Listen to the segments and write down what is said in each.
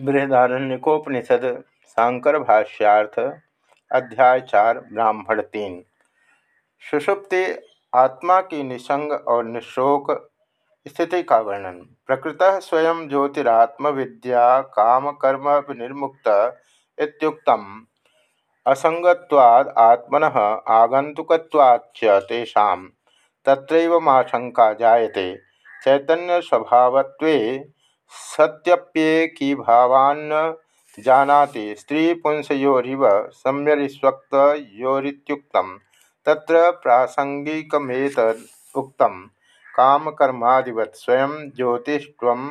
बृहदारण्यकोपनिषद शांकर भाष्यार्थ अध्याय चार, ब्राह्मण तीन। सुषुप्ति आत्मा की निसंग और निशोक स्थिति का वर्णन। प्रकृत स्वयं ज्योतिरात्म विद्या काम कर्म निर्मुक्त असंगत्वाद आत्मन आगंतुकवाच्च तेषां जायते। चैतन्य स्वभावत्वे सत्यप्येकी भावान्न जानाति स्त्रीपुंसयोरिव सम्यरिस्वक्तयोरित्युक्तं तत्र प्रासङ्गिकमेतदुक्तं कामकर्मादिवत् स्वयं ज्योतिष्त्वम्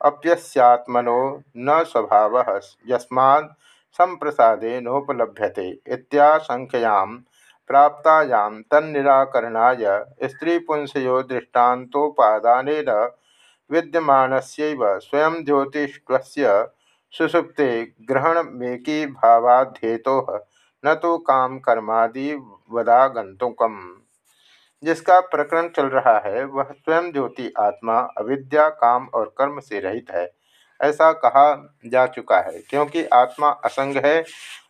अप्यस्यात्मनो न स्वभावः यस्मात् सम्प्रसादेनोपलभ्यते इत्याशङ्कयां प्राप्तायां तन्निराकरणाय स्त्रीपुंसयो दृष्टान्तोपादानेन विद्यमानस्यैव स्वयं ज्योतिष्वस्य सुसुप्ते ग्रहणमेकी भावाध्येतो न तो काम कर्मादि वदागंतुकम जिसका प्रकरण चल रहा है, वह स्वयं ज्योति आत्मा, अविद्या, काम और कर्म से रहित है। ऐसा कहा जा चुका है, क्योंकि आत्मा असंग है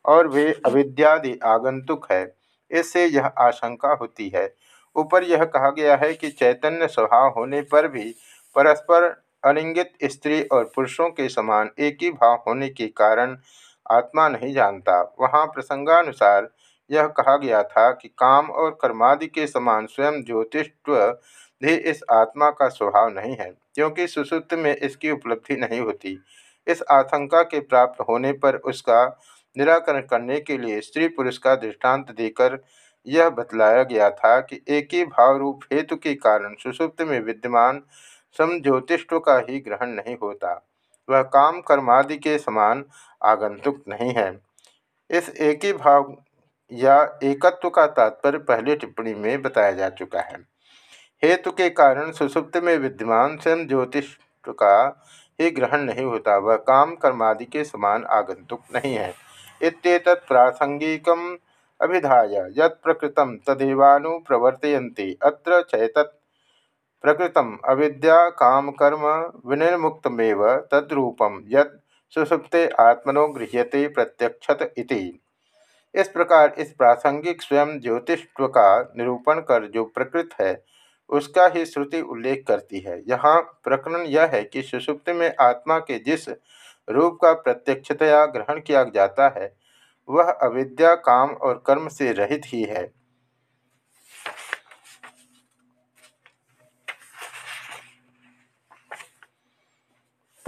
और वे अविद्यादि आगंतुक है, इससे यह आशंका होती है। ऊपर यह कहा गया है कि चैतन्य स्वभाव होने पर भी परस्पर अलिंगित स्त्री और पुरुषों के समान एक ही भाव होने के कारण आत्मा नहीं जानता। वहाँ प्रसंगानुसार यह कहा गया था कि काम और कर्मादि के समान स्वयं ज्योतिष्व भी इस आत्मा का स्वभाव नहीं है, क्योंकि सुसुप्त में इसकी उपलब्धि नहीं होती। इस आशंका के प्राप्त होने पर उसका निराकरण करने के लिए स्त्री पुरुष का दृष्टांत देकर यह बतलाया गया था कि एक ही भाव रूप हेतु के कारण सुसुप्त में विद्यमान समज्योतिष्व का ही ग्रहण नहीं होता। वह काम कर्मादि के समान आगंतुक नहीं है। इस एक ही भाव या एकत्व का तात्पर्य पहले टिप्पणी में बताया जा चुका है। हेतु के कारण सुसुप्त में विद्यमान स्वयं ज्योतिष का ही ग्रहण नहीं होता। वह काम कर्मादि के समान आगंतुक नहीं है। इत प्रासंगिकम अभिधाय। यत प्रकृतम तदेवानुप्रवर्तयन्ति। अत्र चैतत प्रकृतम अविद्या काम कर्म विनिर्मुक्तमेव तद्रूपम यद सुसुप्ते आत्मनो गृह्यते प्रत्यक्षत इति। इस प्रकार इस प्रासंगिक स्वयं ज्योतिष्व का निरूपण कर जो प्रकृत है, उसका ही श्रुति उल्लेख करती है। यहाँ प्रकरण यह है कि सुसुप्त में आत्मा के जिस रूप का प्रत्यक्षतया ग्रहण किया जाता है, वह अविद्या, काम और कर्म से रहित ही है।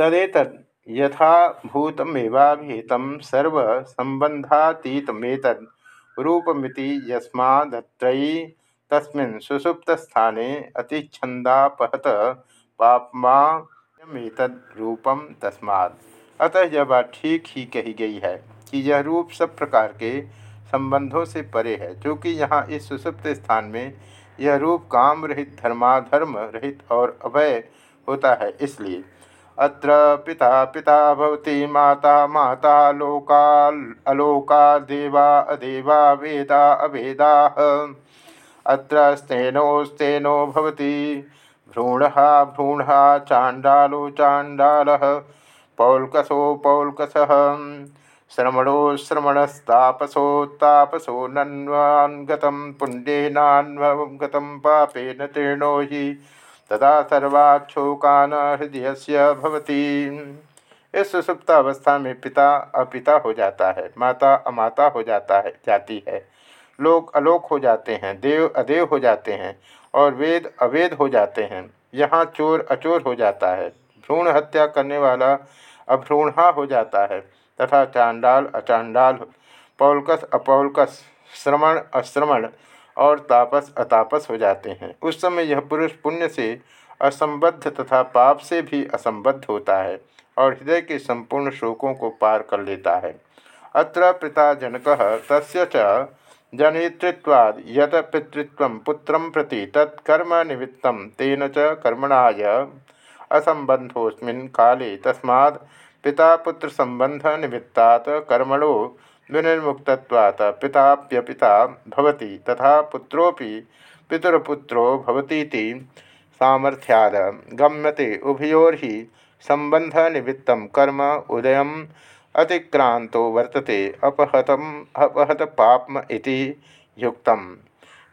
तदेत यथाभूतमेवाभिहित सर्वसंबंधातीतमेतद रूपमिति यस्मादत्रयी तस्मिन् सुसुप्तस्थाने अतिछंदापहत पापमातद रूपम तस्मात्। अतः यह बात ठीक ही कही गई है कि यह रूप सब प्रकार के संबंधों से परे है, क्योंकि यहाँ इस सुसुप्त स्थान में यह रूप काम रहित, धर्माधर्म रहित और अभय होता है, इसलिए अत्र पिता पिता भवती, माता माता, लोका अलोका देवा अदेवा वेदा अभेदा अत्र स्तेनोस्तेनो भवति, भ्रूणः भ्रूणः, चाण्डालो चाण्डालः, पौल्कसो पौल्कसः, श्रमणो श्रमणस्तापसोत्तापसो नन्वान् गतं पुण्येनान्वगतं पापेन तीर्णो हि तदा सर्वाक्षोकान हृदय से भवती। इस सुसुप्तावस्था में पिता अपिता हो जाता है, माता अमाता हो जाता है, जाती है। लोग अलोक हो जाते हैं, देव अदेव हो जाते हैं और वेद अवेद हो जाते हैं। यहाँ चोर अचोर हो जाता है, भ्रूण हत्या करने वाला अभ्रूणा हो जाता है तथा चांडाल अचांडाल, पौलकस अपौलकस श्रवण अश्रवण और तापस, अतापस हो जाते हैं। उस समय यह पुरुष पुण्य से असंबद्ध तथा पाप से भी असंबद्ध होता है और हृदय के संपूर्ण शोकों को पार कर लेता है। अत्र पिता जनक तस्य च जनितृत्वाद यत पितृत्व पुत्र प्रति तत्कर्म निमित्त तेन च कर्मणा असंबंधोस्मिन् काले तस्मा पिता पुत्र संबंध निमित्ता कर्मणो विनिर्मुक्तत्वात् पिताप्यपिता भवति, तथा पुत्रोपि पितृपुत्रो भवतीति सामर्थ्याद गम्यते। उभयोर्हि संबंध निमित्त कर्म उदय अतिक्रांतो वर्तते, अपहतम, अपहत पापम इति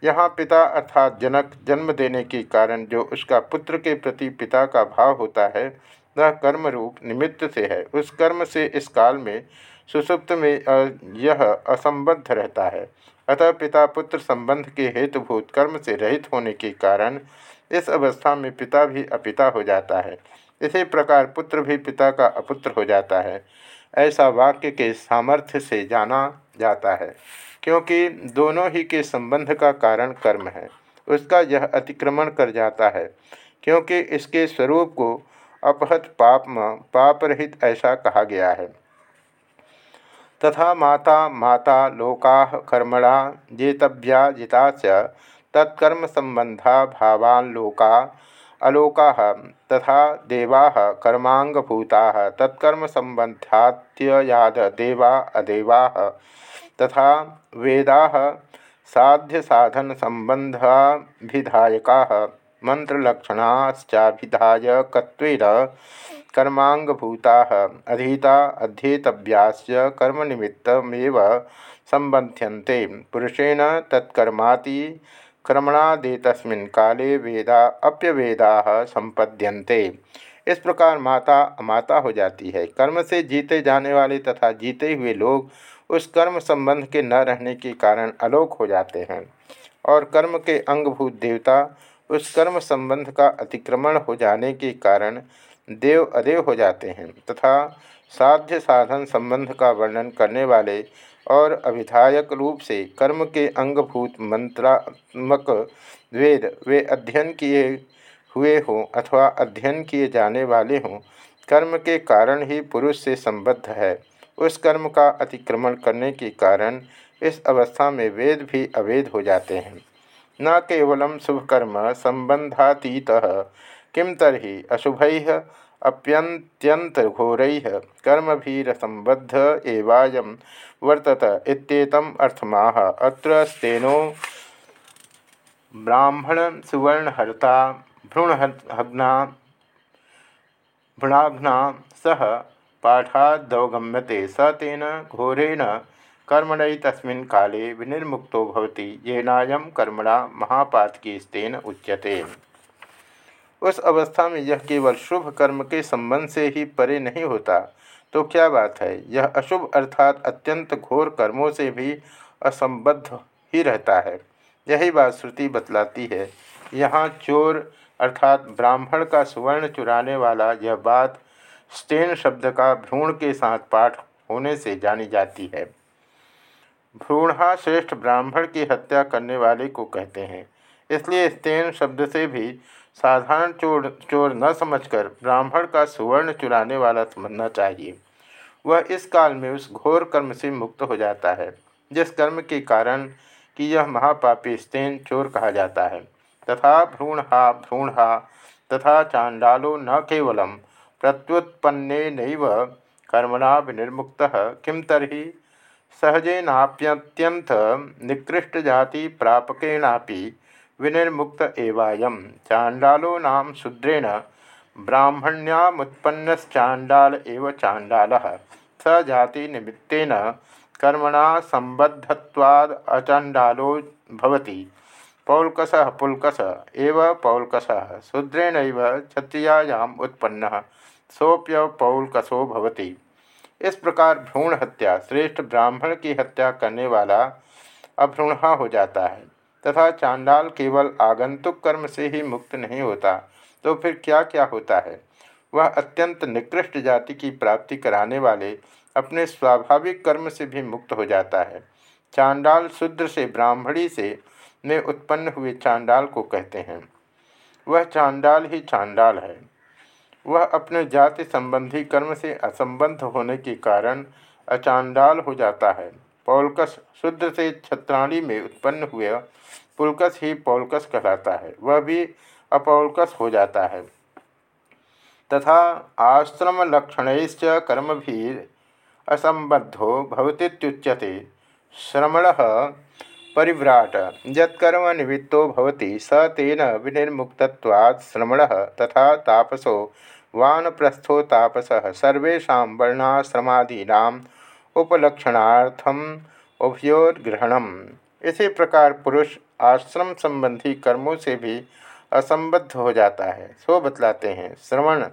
यहाँ पिता अर्थात जनक जन्म देने के कारण जो उसका पुत्र के प्रति पिता का भाव होता है, वह कर्म रूप निमित्त से है। उस कर्म से इस काल में सुसुप्त में यह असंबद्ध रहता है। अतः पिता पुत्र संबंध के हेतुभूत कर्म से रहित होने के कारण इस अवस्था में पिता भी अपिता हो जाता है। इसी प्रकार पुत्र भी पिता का अपुत्र हो जाता है। ऐसा वाक्य के सामर्थ्य से जाना जाता है, क्योंकि दोनों ही के संबंध का कारण कर्म है। उसका यह अतिक्रमण कर जाता है, क्योंकि इसके स्वरूप को अपहत पाप पाप रहित ऐसा कहा गया है। तथा माता माता, लोका, कर्मणा, जेतव्या, जिता तत्कर्म संबंधा, भावान, लोका, अलोका तथा देवा कर्मांगभूता तत्कर्म संबंध्यात्ययाद देवा, अदेवा तथा वेदा, साध्य साधन संबंधाभिधायका मंत्रलक्षणाश्चाभिधायकत्वेन कर्मांगभूता अधीता अध्येतव्यास्य कर्मनिमित्तमेव संबध्यन्ते पुरुषेण तत्कर्माति क्रमणादेतस्मिन् काले वेदा अप्यवेदा संपद्यन्ते इस प्रकार माता अमाता हो जाती है। कर्म से जीते जाने वाले तथा जीते हुए लोग उस कर्म संबंध के न रहने के कारण अलोक हो जाते हैं और कर्म के अंगभूत देवता उस कर्म संबंध का अतिक्रमण हो जाने के कारण देव अदेव हो जाते हैं तथा साध्य साधन संबंध का वर्णन करने वाले और अभिधायक रूप से कर्म के अंगभूत मंत्रात्मक वेद वे अध्ययन किए हुए हों अथवा अध्ययन किए जाने वाले हों, कर्म के कारण ही पुरुष से संबद्ध है। उस कर्म का अतिक्रमण करने के कारण इस अवस्था में वेद भी अवेद हो जाते हैं। न केवलम शुभकर्म संबंधातीत किम तरी अशुभ अप्यंत्यंतघोर कर्मभीरसंबद्ध एवायम वर्तत इत्येतम अर्थमाह। अत्र ब्राह्मण सुवर्णहर्ता भ्रूणहग्ना भ्रूणाघ्ना सह पाठादवगम्यते। स तेन घोरेण कर्मण तस्मिन् काले विनिर्मुक्तो भवति। येनायं कर्मणा महापातकीस्तेन उच्यते। उस अवस्था में यह केवल शुभ कर्म के संबंध से ही परे नहीं होता। तो क्या बात है? यह अशुभ अर्थात अत्यंत घोर कर्मों से भी असंबद्ध ही रहता है। यही बात श्रुति बतलाती है। यहाँ चोर अर्थात ब्राह्मण का सुवर्ण चुराने वाला यह बात स्टेन शब्द का भ्रूण के साथ पाठ होने से जानी जाती है। भ्रूणा श्रेष्ठ ब्राह्मण की हत्या करने वाले को कहते हैं। इसलिए स्तेन शब्द से भी साधारण चोर चोर न समझकर ब्राह्मण का सुवर्ण चुराने वाला समझना चाहिए। वह इस काल में उस घोर कर्म से मुक्त हो जाता है, जिस कर्म के कारण कि यह महापापी स्तेन चोर कहा जाता है। तथा भ्रूणहा भ्रूणहा तथा चांडालो न केवलम, प्रत्युत्पन्ने नैव कर्मणा विनिर्मुक्त किम तरी सहजेनाप्यत्यंत निकृष्ट जाति प्रापकेणापि विनिर्मुक्त एवायम चांडालो नाम शूद्रेण, ब्राह्मण्यामुत्पन्नश्चांडाल एव चांडाल। स जाति निमित्तेन कर्मणा संबद्धत्वाद अचांडालो भवति। पौलकस पुलकस, एव पौलकस। शूद्रेण क्षत्रियायाम उत्पन्न सोप्य पौलकसो भवति। इस प्रकार भ्रूण हत्या, श्रेष्ठ ब्राह्मण की हत्या करने वाला अभ्रूणा हो जाता है। तथा चांडाल केवल आगंतुक कर्म से ही मुक्त नहीं होता तो फिर क्या क्या होता है? वह अत्यंत निकृष्ट जाति की प्राप्ति कराने वाले अपने स्वाभाविक कर्म से भी मुक्त हो जाता है। चांडाल शुद्र से ब्राह्मणी से में उत्पन्न हुए चांडाल को कहते हैं। वह चांडाल ही चांडाल है। वह अपने जाति संबंधी कर्म से असंबद्ध होने के कारण अचांडाल हो जाता है। पौलकस शुद्ध से छत्राणी में उत्पन्न हुए पुलकस ही पौलकस कहलाता है। वह भी अपौलकस हो जाता है। तथा आश्रम लक्षण कर्म भी असंबद्धो भवतीच्यते श्रमण परिव्राट। यत्कर्म भवति। स तेन विनिर्मुक्तवाद श्रमण तथा तापसो वानप्रस्थो तापस। सर्वेशा वर्णाश्रमादीना उपलक्षणार्थम उभयोर्ग्रहणम इसी प्रकार पुरुष आश्रम संबंधी कर्मों से भी असंबद्ध हो जाता है। सो बतलाते हैं, श्रवण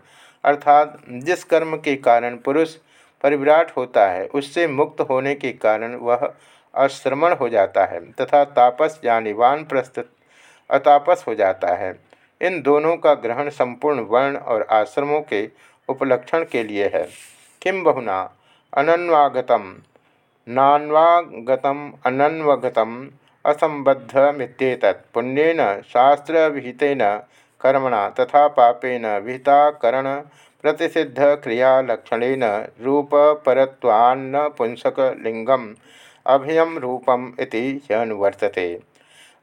अर्थात जिस कर्म के कारण पुरुष परिविराट होता है, उससे मुक्त होने के कारण वह अश्रमण हो जाता है तथा तापस यानी वान प्रस्तुत अतापस हो जाता है। इन दोनों का ग्रहण संपूर्ण वर्ण और आश्रमों के उपलक्षण के लिए है। किम बहुना अनन्वागतम। नान्वागतम, अनन्वगतम असंबद्धमित पुण्यन शास्त्र विहितेन कर्मणा तथा पापेन विहिताकरण प्रतिषिद्ध क्रियालक्षणेन रूपपरत्वान्न पुंसकलिंगम अभयम रूपम इति अनुवर्तते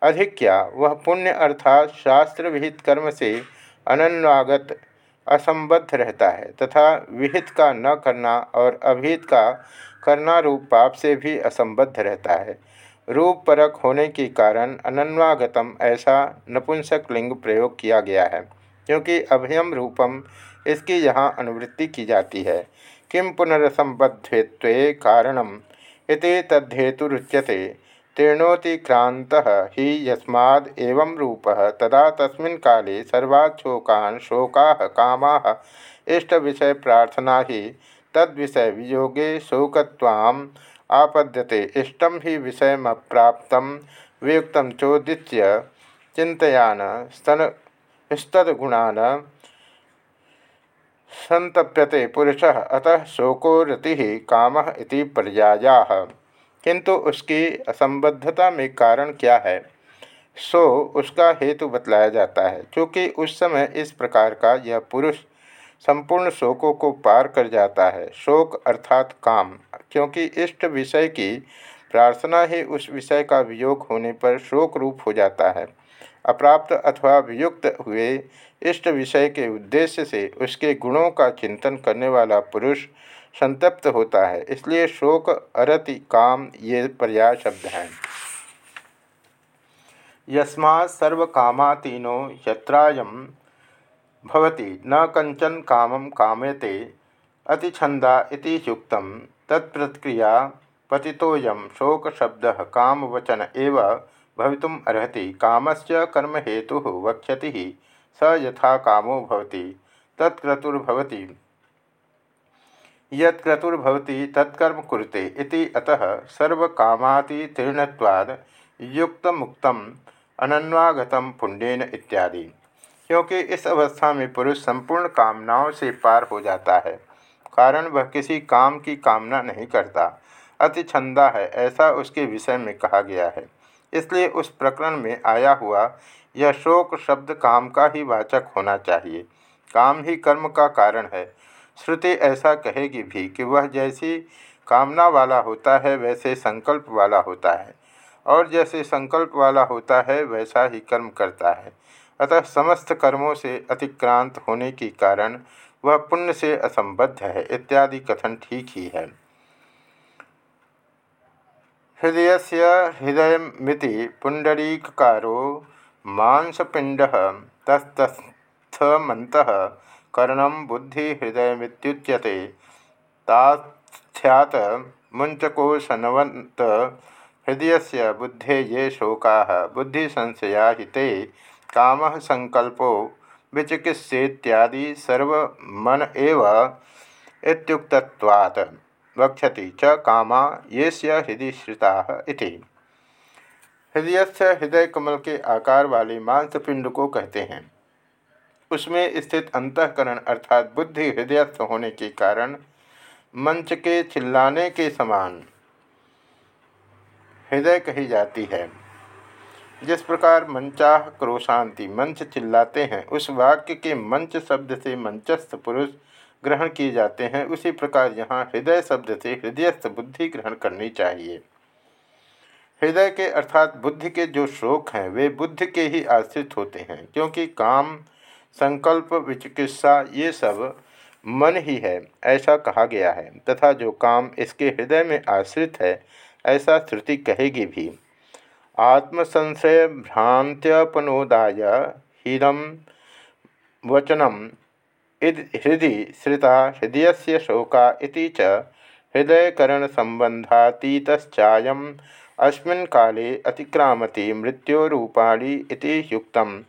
अधिक क्या वह पुण्य अर्थात शास्त्र विहित कर्म से अनन्वागत असंबद्ध रहता है तथा विहित का न करना और अभिहित का करना रूप पाप से भी असंबद्ध रहता है। रूप परक होने के कारण अनन्वागतम ऐसा नपुंसक लिंग प्रयोग किया गया है, क्योंकि अभयम रूपम इसकी यहाँ अनुवृत्ति की जाती है। किम पुनरसंबद्धित्व कारणम इति तद्धेतुरुच्यते। तीर्णोतिक्रांत ही यस्माद् एवं रूप। तदा तस्मिन् काले सर्वाशोकान् शोका काम। इष्ट विषय प्रार्थना ही तद्विषय वियोगे शोकत्वाम आपद्यते। इष्टम ही विषय प्राप्त वियुक्त चोदित्य चिंतयान स्तन स्तदगुणान संतप्यते पुरुष। अतः शोको रति काम इति किंतु उसकी असंबद्धता में कारण क्या है, सो उसका हेतु बतलाया जाता है। क्योंकि उस समय इस प्रकार का यह पुरुष संपूर्ण शोकों को पार कर जाता है। शोक अर्थात काम, क्योंकि इष्ट विषय की प्रार्थना ही उस विषय का वियोग होने पर शोक रूप हो जाता है। अप्राप्त अथवा वियुक्त हुए इष्ट विषय के उद्देश्य से उसके गुणों का चिंतन करने वाला पुरुष संतप्त होता है। इसलिए शोक, अरति, काम ये पर्याय शब्द हैं। यस्मा सर्वकामातीनो यत्रायम भवति। न कंचन काम कामयते अतिछंदा इति युक्तम तत्प्रतिक्रिया पतितोयम शोक शब्द काम वचन एव भवितुम अर्हति। कामस्य कर्म हेतु वक्ष्यति स यथा कामो भवति। यत्क्रतुर्भवति तत्कर्म कुरुते इति अतः सर्वकामातितीर्णत्वाद युक्त मुक्त अनन्वागतम पुण्यन इत्यादि। क्योंकि इस अवस्था में पुरुष संपूर्ण कामनाओं से पार हो जाता है, कारण वह किसी काम की कामना नहीं करता। अति छंदा है, ऐसा उसके विषय में कहा गया है। इसलिए उस प्रकरण में आया हुआ यह शोक शब्द काम का ही वाचक होना चाहिए। काम ही कर्म का कारण है श्रुति ऐसा कहेगी भी कि वह जैसी कामना वाला होता है, वैसे संकल्प वाला होता है। और जैसे संकल्प वाला होता है, वैसा ही कर्म करता है। अतः समस्त कर्मों से अतिक्रांत होने के कारण वह पुण्य से असंबद्ध है, इत्यादि कथन ठीक ही है। हृदय से हृदयमिति पुंडरीकारो मांसपिंड तस्तस्थमत कर्ण बुद्धि हृदयमित्युच्यते ताथ्यात मुंचकोशनवंत हृदय से बुद्धे ये शोका, बुद्धिसंशया हिते काम संकल्पो विचिकित्सेत्यादि सर्वमन वक्षति च कामा ये हृदय श्रिता हृदय से हृदय कमल के आकार वाले मांसपिंड को कहते हैं। उसमें स्थित अंतकरण अर्थात बुद्धि हृदयस्थ होने के कारण मंच के चिल्लाने के समान हृदय कही जाती है। जिस प्रकार मंचा क्रोशांति मंच चिल्लाते हैं, उस वाक्य के मंच शब्द से मंचस्थ पुरुष ग्रहण किए जाते हैं। उसी प्रकार यहाँ हृदय शब्द से हृदयस्थ बुद्धि ग्रहण करनी चाहिए। हृदय के अर्थात बुद्धि के जो शोक हैं, वे बुद्धि के ही आश्रित होते हैं, क्योंकि काम संकल्प, विचिकित्सा, ये सब मन ही है, ऐसा कहा गया है। तथा जो काम इसके हृदय में आश्रित है, ऐसा श्रुति कहेगी भी। आत्मसंशय भ्रांत्यपनोदाय हिदम वचनम हृदय श्रिता हृदय से शोका च हृदयकरणसम्बन्धातीतश्चायम् अस्मिन् काले अतिक्रामति मृत्योरूपाणि इति युक्तं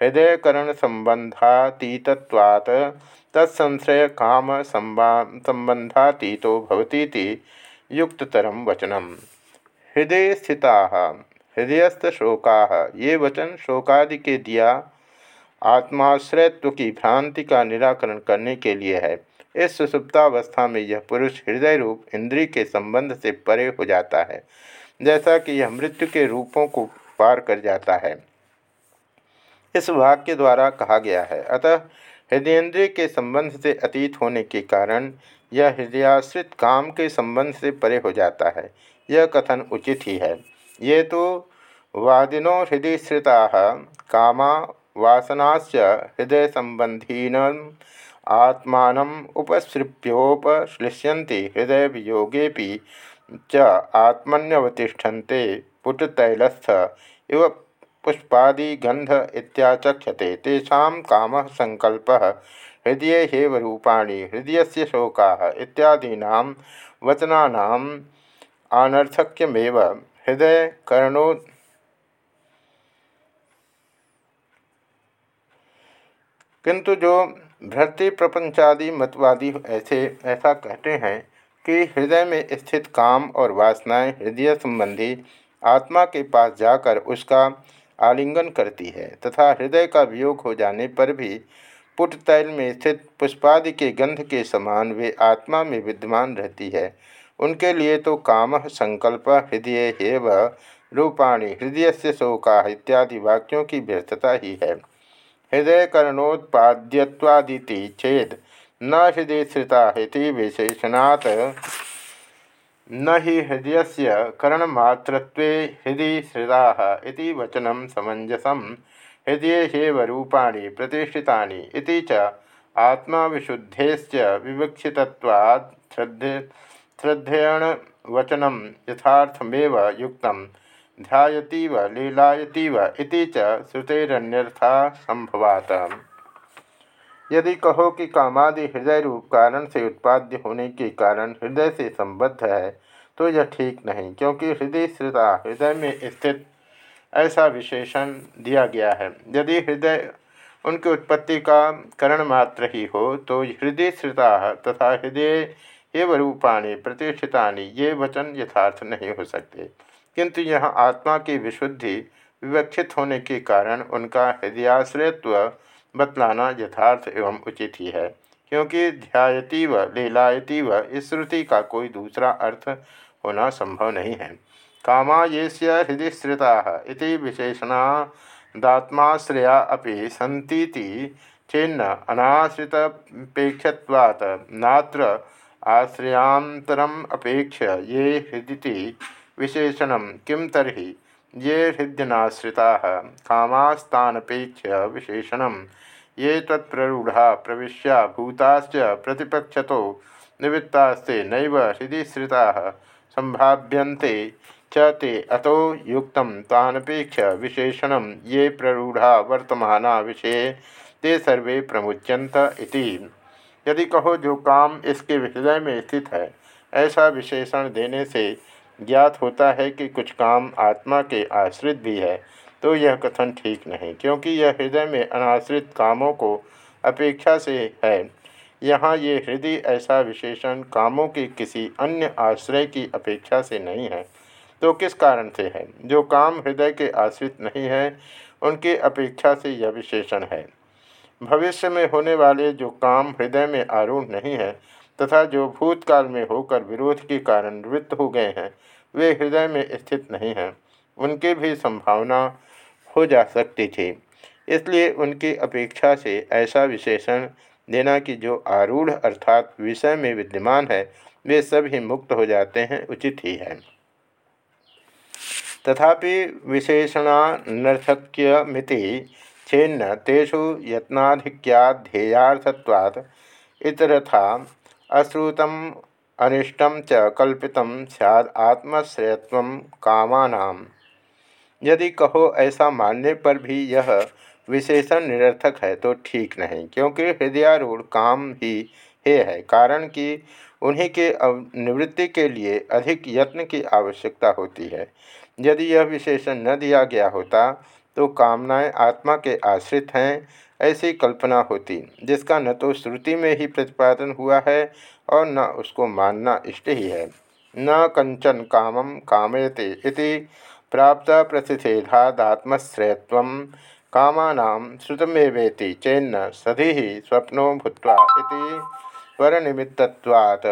हृदयकरणसम्बन्धातीतत्वात् तत्संश्रय काम संबंधातीतो भवती युक्ततरम वचनम। हृदय स्थिता हृदयस्थ शोका ये वचन शोकादि के दिया, आत्माश्रयत्व की भ्रांति का निराकरण करने के लिए है, इस सुसुप्तावस्था में यह पुरुष हृदय रूप इंद्रिय के संबंध से परे हो जाता है, जैसा कि यह मृत्यु के रूपों को पार कर जाता है। इस वाक्य द्वारा कहा गया है। अतः हृदयेन्द्रिय के संबंध से अतीत होने के कारण यह हृदयाश्रित काम के संबंध से परे हो जाता है। यह कथन उचित ही है। ये तो वादिनो हृदय श्रिता कामा वासनाश्च हृदय संबंधीन आत्मा उपसृप्योपश्लिष्यन्ति हृदय वियोगे च आत्मन्यवतिषंते पुटतैलस्थ इव पुष्पादि गंध इत्याचक्षते। तेषा काम संकल्प। हृदय हेव रूपाणी हृदय से शोका इत्यादीना वचना आनर्थक्यमेव हृदय कर्णो किंतु जो भ्रति प्रपंचादि, मतवादी ऐसे, ऐसा कहते हैं कि हृदय में स्थित काम और वासनाएँ, हृदय संबंधी आत्मा के पास जाकर उसका आलिंगन करती है तथा हृदय का वियोग हो जाने पर भी पुट तैल में स्थित पुष्पादि के गंध के समान वे आत्मा में विद्यमान रहती है। उनके लिए तो काम संकल्प हृदय हेव रूपाणी हृदय से शोका इत्यादि वाक्यों की व्यर्थता ही है। हृदय कर्णोत्पाद्यवादिति चेद न हृदय श्रिता विशेषणात् न हि हृदय से करणमात्रत्वे हृदय श्रिता वचन समंजसम हृदय हेव रूपाणी च आत्मा विशुद्धेश्च विवक्षितत्वात् श्रद्धे श्रद्धेयण वचनम यथार्थमेव युक्त। ध्यातीव लीलायतीव च संभवात यदि कहो कि कामादि हृदय रूप कारण से उत्पाद्य होने के कारण हृदय से संबद्ध है तो यह ठीक नहीं, क्योंकि हृदय श्रुता हृदय में स्थित ऐसा विशेषण दिया गया है। यदि हृदय उनकी उत्पत्ति का करण मात्र ही हो तो हृदय श्रुता तथा हृदय एवं रूपाणी प्रतिष्ठितानि, ये वचन यथार्थ नहीं हो सकते। किंतु यह आत्मा की विशुद्धि विवक्षित होने के कारण उनका हृदयाश्रयत्व बतलाना यथार्थ एवं उचित ही है, क्योंकि ध्यायती व लीलायती व इस श्रुति का कोई दूसरा अर्थ होना संभव नहीं है। कामा ये हृदय श्रिता विशेषणादात्माश्रया अभी सन्तीति चेन्न अनाश्रितपेक्षवात् नात्र आश्रयांतरम अपेक्ष ये हृदय विशेषण किम तरी ये हृदयनाश्रिता कामास्तानपेक्ष विशेषण ये तत्प्रूढ़ा प्रविश्या भूताश्च प्रतिपक्ष निवृत्तास्ते नैव हृदयश्रिता संभाव्यन्ते च ते अतो युक्त तानपेक्ष विशेषण ये प्ररूढ़ा वर्तमान विषय ते सर्वे प्रमुच्यंत इति। यदि कहो जो काम इसके हृदय में स्थित है, ऐसा विशेषण देने से ज्ञात होता है कि कुछ काम आत्मा के आश्रित भी है तो यह कथन ठीक नहीं, क्योंकि यह हृदय में अनाश्रित कामों को अपेक्षा से है। यहाँ ये हृदय ऐसा विशेषण कामों के किसी अन्य आश्रय की अपेक्षा से नहीं है तो किस कारण से है? जो काम हृदय के आश्रित नहीं है, उनके अपेक्षा से यह विशेषण है। भविष्य में होने वाले जो काम हृदय में आरूढ़ नहीं है, तथा जो भूतकाल में होकर विरोध के कारण वृत्त हो गए हैं वे हृदय में स्थित नहीं हैं। उनकी भी संभावना हो जा सकती थी। इसलिए उनकी अपेक्षा से ऐसा विशेषण देना कि जो आरूढ़ अर्थात विषय में विद्यमान है, वे सभी मुक्त हो जाते हैं, उचित ही है। तथापि विशेषणानर्थक्यमिति छेन्न तेषु यत्नाधिक्याध्येयार्थत्वात् इतरथा अश्रुतम अनिष्टम च कल्पितम सैद आत्मश्रयत्व कामानाम यदि कहो ऐसा मानने पर भी यह विशेषण निरर्थक है तो ठीक नहीं, क्योंकि हृदयारूढ़ काम ही हे है, कारण कि उन्हीं के निवृत्ति के लिए अधिक यत्न की आवश्यकता होती है। यदि यह विशेषण न दिया गया होता तो कामनाएँ आत्मा के आश्रित हैं ऐसी कल्पना होती, जिसका न तो श्रुति में ही प्रतिपादन हुआ है और न उसको मानना इष्ट ही है। न कंचन कामम कामयते इति प्राप्त प्रतिषेधात्मश्रयत्व कामानां श्रुतमेवेति चेन्न सधि स्वप्नो भूत्वा इति स्वरनिमित्तत्वात्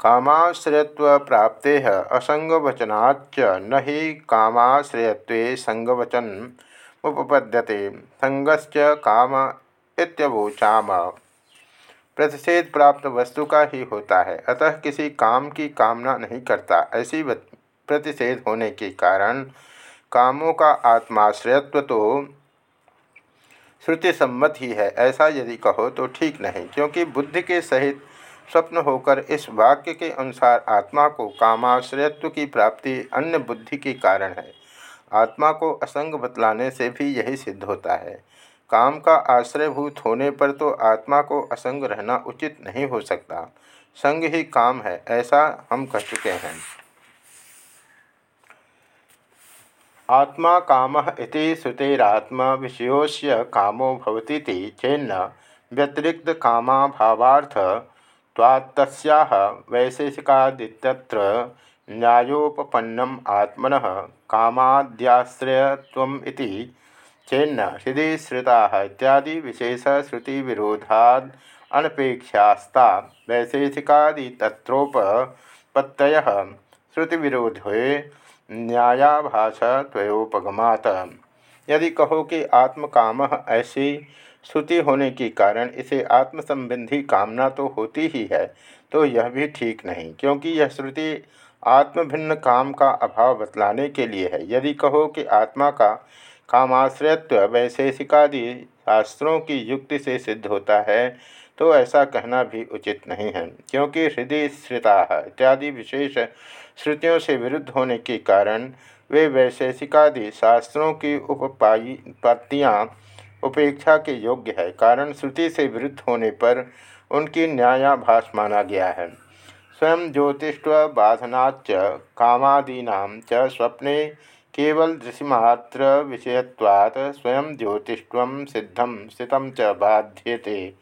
कामाश्रयत्व प्राप्ते असंगवचनाच्च न ही कामाश्रयत्वे संगवचन उपपद्यते। संगश्च काम इत्यवोचाम। प्रतिषेध प्राप्त वस्तु का ही होता है। अतः किसी काम की कामना नहीं करता। ऐसी प्रतिषेध होने के कारण कामों का आत्माश्रयत्व तो श्रुति सम्मत ही है। ऐसा यदि कहो तो ठीक नहीं, क्योंकि बुद्धि के सहित स्वप्न होकर इस वाक्य के अनुसार आत्मा को कामाश्रयत्व की प्राप्ति अन्य बुद्धि के कारण है। आत्मा को असंग बतलाने से भी यही सिद्ध होता है। काम का आश्रयभूत होने पर तो आत्मा को असंग रहना उचित नहीं हो सकता। संग ही काम है, ऐसा हम कह चुके हैं। आत्मा काम इति श्रुतेरात्मा विषयोस्य कामो भवती चेन्न व्यतिरिक्त कामाभावार्थ त्वात्तस्याह वैशेषिकादित्यत्र न्यायोपपन्नम आत्मन कामाद्याश्रयत्वम् इति। चेन्न हृदय श्रुता इत्यादि विशेष श्रुति विरोधाद अनपेक्षास्ता वैशेषिकादि तत्रोपत्त श्रुति विरोधे न्यायाभाष यदि कहो कि आत्मकाम ऐसी श्रुति होने के कारण इसे आत्मसंबंधी कामना तो होती ही है तो यह भी ठीक नहीं, क्योंकि यह श्रुति आत्मभिन्न काम का अभाव बतलाने के लिए है। यदि कहो कि आत्मा का कामाश्रयत्व वैशेषिकादि शास्त्रों की युक्ति से सिद्ध होता है तो ऐसा कहना भी उचित नहीं है, क्योंकि हृदय श्रिता इत्यादि विशेष श्रुतियों से विरुद्ध होने के कारण वे वैशेषिकादि शास्त्रों की उपपातियाँ उपेक्षा के योग्य है, कारण श्रुति से विरुद्ध होने पर उनकी न्यायाभास माना गया है। स्वयं ज्योतिष्वबाधनाच कामादीना च स्वप्ने केवल दृश्यमात्र विषयत्वात् स्वयं ज्योतिष्व सिद्धम स्थित च बाध्यते।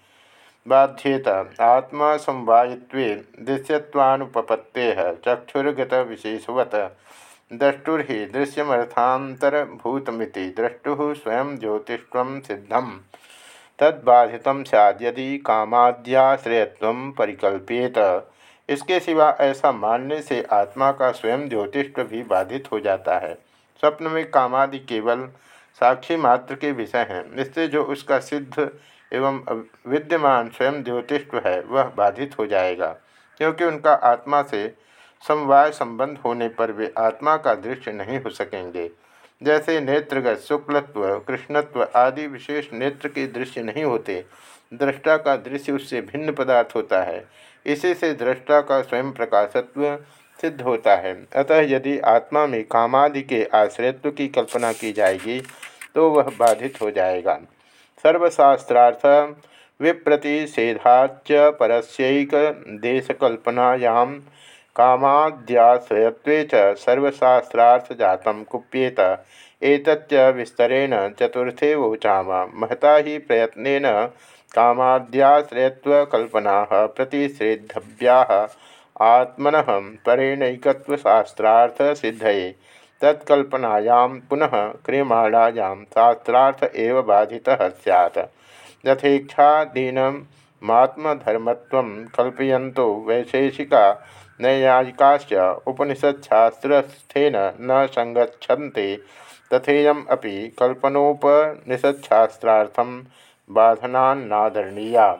बाध्येत आत्मसमवायित्वे चक्षुर्गत विशेषवत द्रष्टुर्हि दृश्यमर्थान्तरभूतमिति, द्रष्टु स्वयं ज्योतिष्व सिद्धम। तद्बाधित सैदी कामाद्याश्रयत्व परिकल्प्येत। इसके सिवा ऐसा मानने से आत्मा का स्वयं ज्योतिष्व भी बाधित हो जाता है। स्वप्न में कामादि केवल साक्षी मात्र के विषय हैं। इससे जो उसका सिद्ध एवं विद्यमान स्वयं ज्योतिष्व है, वह बाधित हो जाएगा। क्योंकि उनका आत्मा से समवाय संबंध होने पर वे आत्मा का दृश्य नहीं हो सकेंगे। जैसे नेत्रगत शुक्लत्व, कृष्णत्व आदि विशेष नेत्र के दृश्य नहीं होते, दृष्टा का दृश्य उससे भिन्न पदार्थ होता है। इसी से दृष्टा का स्वयं प्रकाशत्व सिद्ध होता है। अतः यदि आत्मा में कामादि के आश्रयत्व की कल्पना की जाएगी तो वह बाधित हो जाएगा। सर्वशास्त्रार्थ विप्रतिषेधाच परस्यक देशकल्पनायां कामाद्याश्रयत्वे सर्वशास्त्रार्थ जातम कुप्येत। एतच्च विस्तरेण चतुर्थे वोचाम। महता ही प्रयत्न कामाद्याश्रयत्वकल्पना प्रतिषेधव्या आत्मन परेणैकत्वशास्त्रार्थसिद्धये। तत्कल्पनायां पुनः क्रियमाणायां शास्त्रार्थ एव बाधितः स्यात्। यथेच्छादीनमात्मधर्मत्वं कल्पयन्तो वैशेषिका नैयायिकाश्च उपनिषत्शास्त्रस्थेन न संगछन्ते तथेयम् अपि कल्पनोपनिषत्शास्त्रार्थं बाधनादरणीया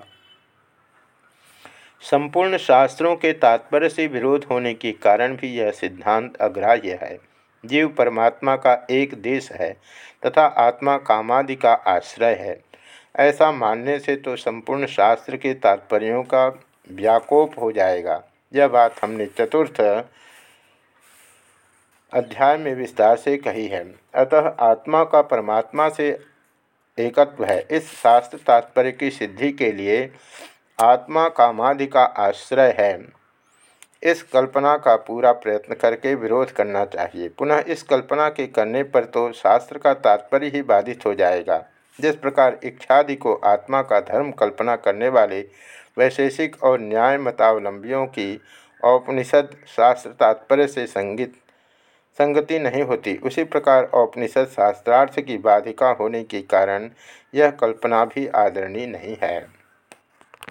संपूर्ण शास्त्रों के तात्पर्य से विरोध होने के कारण भी यह सिद्धांत अग्राह्य है। जीव परमात्मा का एक देश है तथा आत्मा कामादि का आश्रय है। ऐसा मानने से तो संपूर्ण शास्त्र के तात्पर्यों का व्याकोप हो जाएगा। यह बात हमने चतुर्थ अध्याय में विस्तार से कही है। अतः आत्मा का परमात्मा से एकत्व है। इस शास्त्र तात्पर्य की सिद्धि के लिए आत्मा कामादि का आश्रय है। इस कल्पना का पूरा प्रयत्न करके विरोध करना चाहिए। पुनः इस कल्पना के करने पर तो शास्त्र का तात्पर्य ही बाधित हो जाएगा। जिस प्रकार इच्छादि को आत्मा का धर्म कल्पना करने वाले वैशेषिक और न्याय मतावलंबियों की औपनिषद शास्त्र तात्पर्य से संगीत संगति नहीं होती। उसी प्रकार औपनिषद शास्त्रार्थ की बाधिका होने के कारण यह कल्पना भी आदरणीय नहीं है।